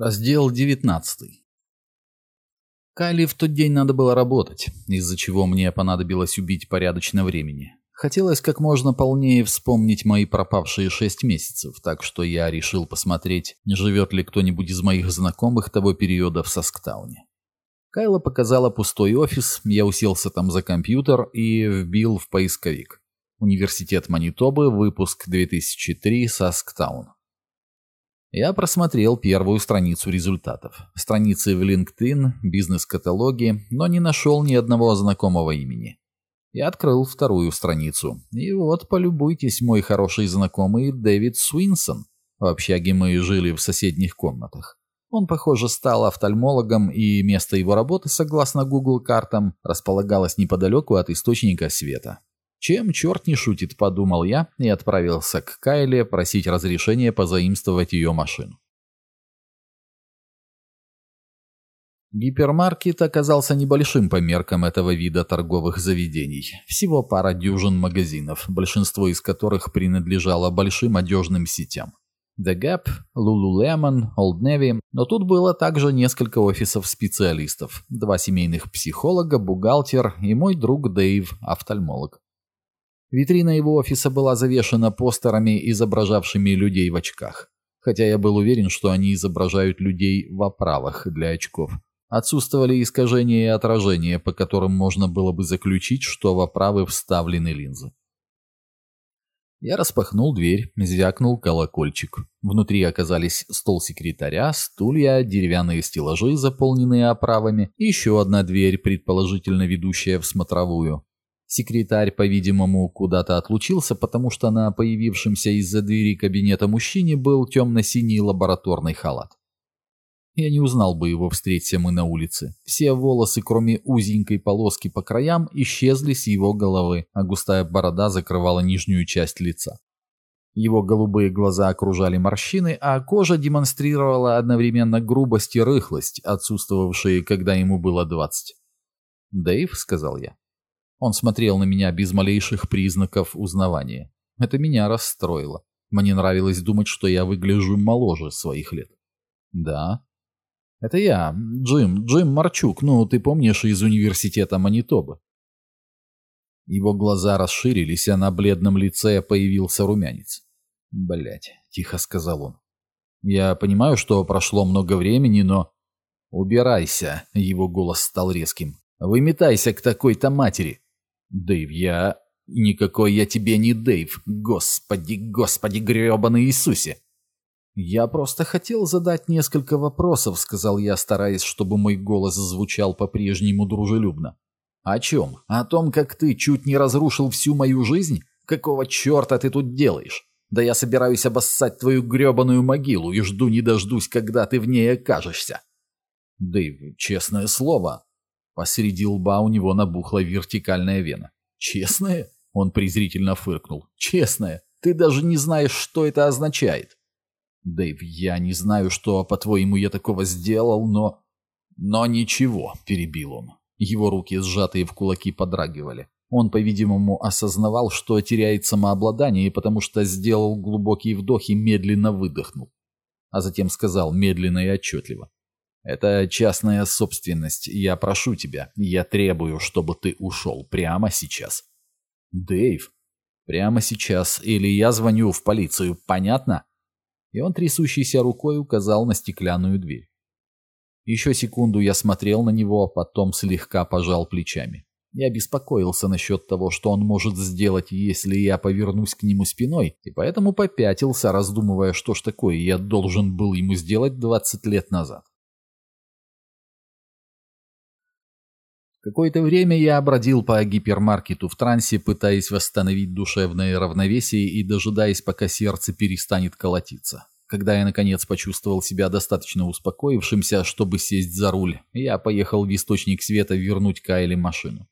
Раздел 19. Кайли в тот день надо было работать, из-за чего мне понадобилось убить порядочно времени. Хотелось как можно полнее вспомнить мои пропавшие шесть месяцев, так что я решил посмотреть, не живет ли кто-нибудь из моих знакомых того периода в Сасктауне. Кайла показала пустой офис, я уселся там за компьютер и вбил в поисковик. Университет Манитобы, выпуск 2003, Сасктаун. Я просмотрел первую страницу результатов. Страницы в LinkedIn, бизнес-каталоги, но не нашел ни одного знакомого имени. Я открыл вторую страницу. И вот, полюбуйтесь, мой хороший знакомый Дэвид Суинсон. В общаге мы жили в соседних комнатах. Он, похоже, стал офтальмологом, и место его работы, согласно Google картам, располагалось неподалеку от источника света. Чем черт не шутит, подумал я и отправился к Кайле просить разрешения позаимствовать ее машину. Гипермаркет оказался небольшим по меркам этого вида торговых заведений. Всего пара дюжин магазинов, большинство из которых принадлежало большим одежным сетям. The Gap, Lululemon, Old Navy, но тут было также несколько офисов специалистов, два семейных психолога, бухгалтер и мой друг Дэйв, офтальмолог. Витрина его офиса была завешена постерами, изображавшими людей в очках. Хотя я был уверен, что они изображают людей в оправах для очков. Отсутствовали искажения и отражения, по которым можно было бы заключить, что в оправы вставлены линзы. Я распахнул дверь, звякнул колокольчик. Внутри оказались стол секретаря, стулья, деревянные стеллажи, заполненные оправами, и еще одна дверь, предположительно ведущая в смотровую. Секретарь, по-видимому, куда-то отлучился, потому что на появившемся из-за двери кабинета мужчине был темно-синий лабораторный халат. Я не узнал бы его, встреться мы на улице. Все волосы, кроме узенькой полоски по краям, исчезли с его головы, а густая борода закрывала нижнюю часть лица. Его голубые глаза окружали морщины, а кожа демонстрировала одновременно грубость и рыхлость, отсутствовавшие, когда ему было двадцать. «Дэйв», — сказал я. Он смотрел на меня без малейших признаков узнавания. Это меня расстроило. Мне нравилось думать, что я выгляжу моложе своих лет. Да. Это я, Джим, Джим Марчук, ну, ты помнишь, из университета Манитобы. Его глаза расширились, а на бледном лице появился румянец. Блять, тихо сказал он. Я понимаю, что прошло много времени, но... Убирайся, его голос стал резким. Выметайся к такой-то матери. Дэйв, я... Никакой я тебе не Дэйв. Господи, господи, гребаный Иисусе. Я просто хотел задать несколько вопросов, сказал я, стараясь, чтобы мой голос звучал по-прежнему дружелюбно. О чем? О том, как ты чуть не разрушил всю мою жизнь? Какого черта ты тут делаешь? Да я собираюсь обоссать твою гребаную могилу и жду не дождусь, когда ты в ней окажешься. Дэйв, честное слово, Посреди лба у него набухла вертикальная вена. «Честная?» — он презрительно фыркнул. «Честная? Ты даже не знаешь, что это означает». «Дэйв, я не знаю, что, по-твоему, я такого сделал, но...» «Но ничего», — перебил он. Его руки, сжатые в кулаки, подрагивали. Он, по-видимому, осознавал, что теряет самообладание, потому что сделал глубокий вдох и медленно выдохнул. А затем сказал медленно и отчетливо. Это частная собственность. Я прошу тебя, я требую, чтобы ты ушел прямо сейчас. Дэйв, прямо сейчас, или я звоню в полицию, понятно? И он трясущейся рукой указал на стеклянную дверь. Еще секунду я смотрел на него, а потом слегка пожал плечами. Я беспокоился насчет того, что он может сделать, если я повернусь к нему спиной, и поэтому попятился, раздумывая, что ж такое я должен был ему сделать 20 лет назад. Какое-то время я бродил по гипермаркету в трансе, пытаясь восстановить душевное равновесие и дожидаясь, пока сердце перестанет колотиться. Когда я, наконец, почувствовал себя достаточно успокоившимся, чтобы сесть за руль, я поехал в источник света вернуть Кайле машину.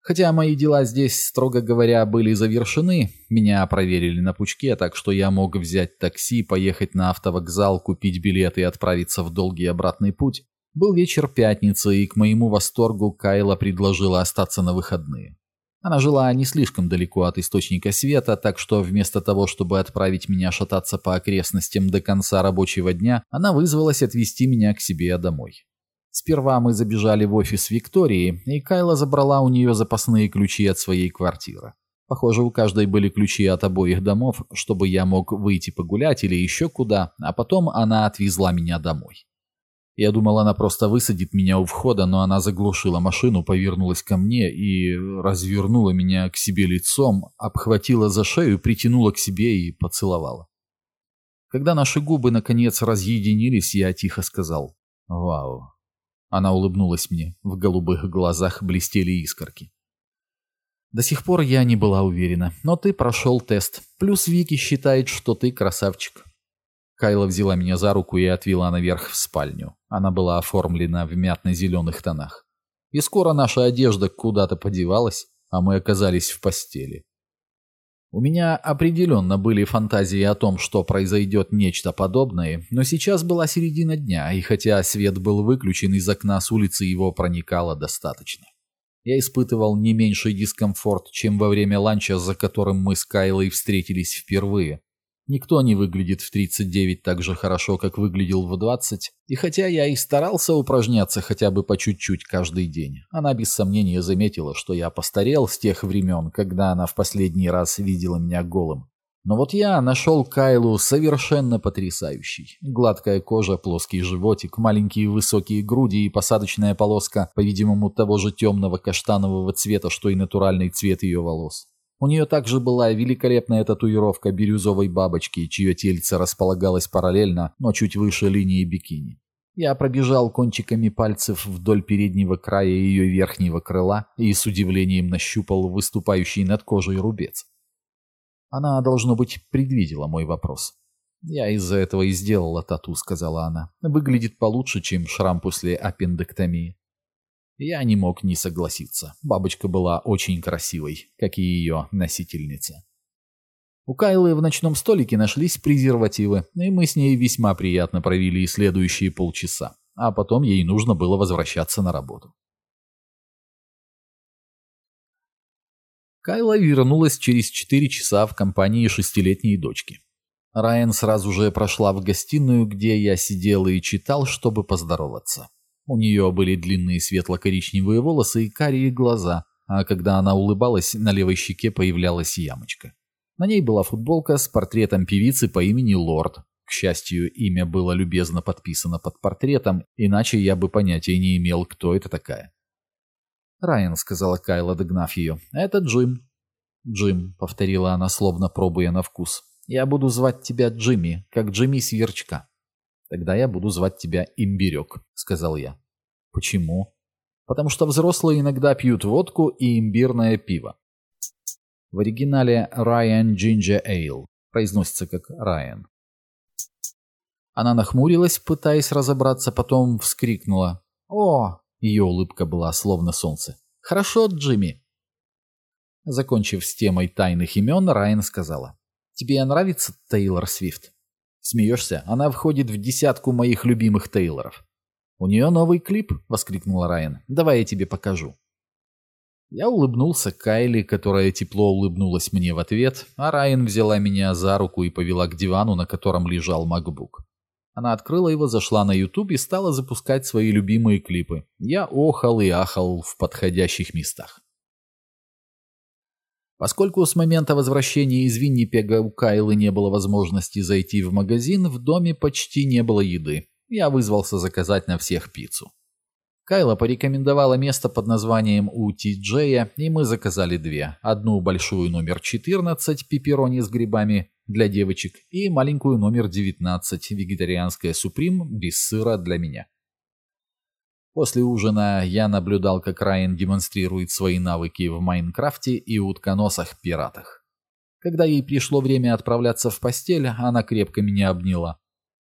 Хотя мои дела здесь, строго говоря, были завершены, меня проверили на пучке, так что я мог взять такси, поехать на автовокзал, купить билеты и отправиться в долгий обратный путь, был вечер пятницы, и к моему восторгу Кайла предложила остаться на выходные. Она жила не слишком далеко от источника света, так что вместо того, чтобы отправить меня шататься по окрестностям до конца рабочего дня, она вызвалась отвезти меня к себе домой. Сперва мы забежали в офис Виктории, и Кайла забрала у нее запасные ключи от своей квартиры. Похоже, у каждой были ключи от обоих домов, чтобы я мог выйти погулять или еще куда, а потом она отвезла меня домой. Я думал, она просто высадит меня у входа, но она заглушила машину, повернулась ко мне и развернула меня к себе лицом, обхватила за шею, притянула к себе и поцеловала. Когда наши губы наконец разъединились, я тихо сказал «Вау». Она улыбнулась мне, в голубых глазах блестели искорки. До сих пор я не была уверена, но ты прошел тест. Плюс Вики считает, что ты красавчик. Кайла взяла меня за руку и отвела наверх в спальню. Она была оформлена в мятно-зеленых тонах. И скоро наша одежда куда-то подевалась, а мы оказались в постели. У меня определенно были фантазии о том, что произойдет нечто подобное, но сейчас была середина дня, и хотя свет был выключен из окна с улицы, его проникало достаточно. Я испытывал не меньший дискомфорт, чем во время ланча, за которым мы с Кайлой встретились впервые. Никто не выглядит в 39 так же хорошо, как выглядел в 20, и хотя я и старался упражняться хотя бы по чуть-чуть каждый день, она без сомнения заметила, что я постарел с тех времен, когда она в последний раз видела меня голым. Но вот я нашел Кайлу совершенно потрясающий. Гладкая кожа, плоский животик, маленькие высокие груди и посадочная полоска, по-видимому, того же темного каштанового цвета, что и натуральный цвет ее волос. У нее также была великолепная татуировка бирюзовой бабочки, чье тельце располагалось параллельно, но чуть выше линии бикини. Я пробежал кончиками пальцев вдоль переднего края ее верхнего крыла и с удивлением нащупал выступающий над кожей рубец. Она, должно быть, предвидела мой вопрос. «Я из-за этого и сделала тату», — сказала она. «Выглядит получше, чем шрам после аппендэктомии». Я не мог не согласиться. Бабочка была очень красивой, как и ее носительница. У Кайлы в ночном столике нашлись презервативы, и мы с ней весьма приятно провели следующие полчаса, а потом ей нужно было возвращаться на работу. Кайла вернулась через четыре часа в компании шестилетней дочки. Райан сразу же прошла в гостиную, где я сидел и читал, чтобы поздороваться. У нее были длинные светло-коричневые волосы и карие глаза, а когда она улыбалась, на левой щеке появлялась ямочка. На ней была футболка с портретом певицы по имени Лорд. К счастью, имя было любезно подписано под портретом, иначе я бы понятия не имел, кто это такая. «Райан», — сказала Кайла, догнав ее, — «это Джим». «Джим», — повторила она, словно пробуя на вкус. «Я буду звать тебя Джимми, как Джимми Сверчка». «Тогда я буду звать тебя Имбирек», — сказал я. «Почему?» «Потому что взрослые иногда пьют водку и имбирное пиво». В оригинале Ryan Ginger Ale произносится как Райан. Она нахмурилась, пытаясь разобраться, потом вскрикнула. «О!» — ее улыбка была словно солнце. «Хорошо, Джимми!» Закончив с темой тайных имен, Райан сказала. «Тебе нравится Тейлор Свифт?» Смеешься? Она входит в десятку моих любимых Тейлоров. «У нее новый клип!» — воскликнула Райан. «Давай я тебе покажу». Я улыбнулся Кайли, которая тепло улыбнулась мне в ответ, а Райан взяла меня за руку и повела к дивану, на котором лежал MacBook. Она открыла его, зашла на YouTube и стала запускать свои любимые клипы. Я охал и ахал в подходящих местах. Поскольку с момента возвращения из Виннипега у Кайлы не было возможности зайти в магазин, в доме почти не было еды. Я вызвался заказать на всех пиццу. Кайла порекомендовала место под названием у Ти-Джея, и мы заказали две. Одну большую номер 14 пепперони с грибами для девочек и маленькую номер 19 вегетарианская суприм без сыра для меня. После ужина я наблюдал, как Райан демонстрирует свои навыки в Майнкрафте и утконосах-пиратах. Когда ей пришло время отправляться в постель, она крепко меня обняла.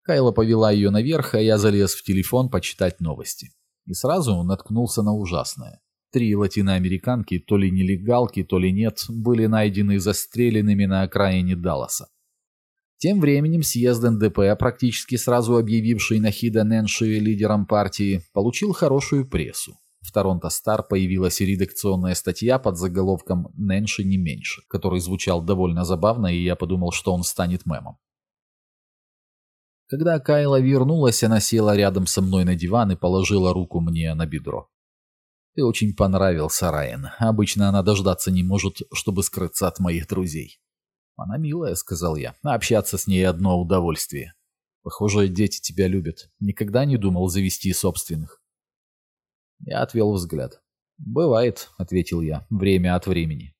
Кайла повела ее наверх, а я залез в телефон почитать новости. И сразу наткнулся на ужасное. Три латиноамериканки, то ли нелегалки, то ли нет, были найдены застреленными на окраине Далласа. Тем временем съезд НДП, практически сразу объявивший Нахида Нэнши лидером партии, получил хорошую прессу. в Торонто Стар появилась редакционная статья под заголовком «Нэнши не меньше», который звучал довольно забавно, и я подумал, что он станет мемом. Когда Кайла вернулась, она села рядом со мной на диван и положила руку мне на бедро. «Ты очень понравился, Райан. Обычно она дождаться не может, чтобы скрыться от моих друзей». «Она милая», — сказал я. «Общаться с ней одно удовольствие. Похоже, дети тебя любят. Никогда не думал завести собственных». Я отвел взгляд. «Бывает», — ответил я, — «время от времени».